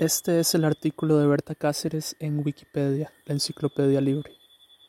Este es el artículo de Berta Cáceres en Wikipedia, la enciclopedia libre.